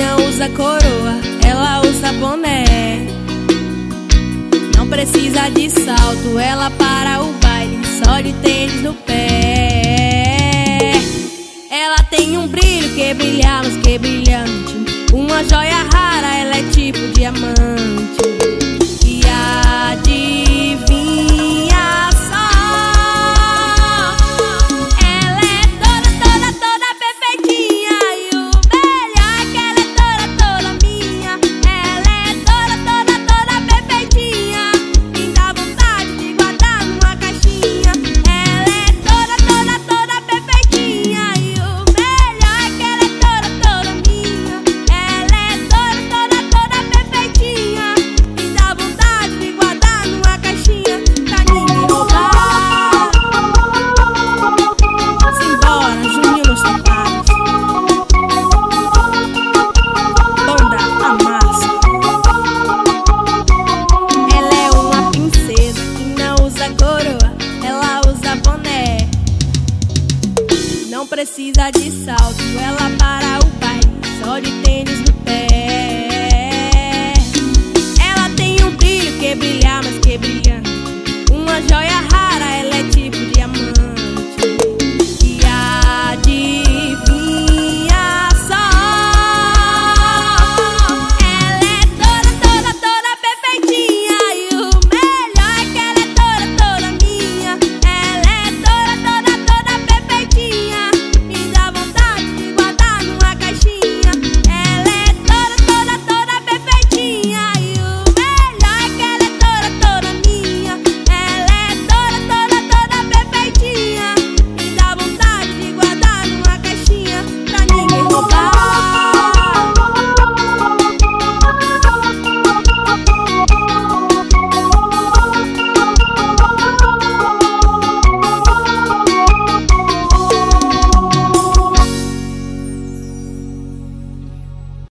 não usa coroa, ela usa boné. Não precisa de salto, ela para o baile só de tênis no pé. Ela tem um brilho que brilha, mas que brilhante. Uma joia rara, ela é tipo diamante. precisa de salto, ela para o pai só de tênis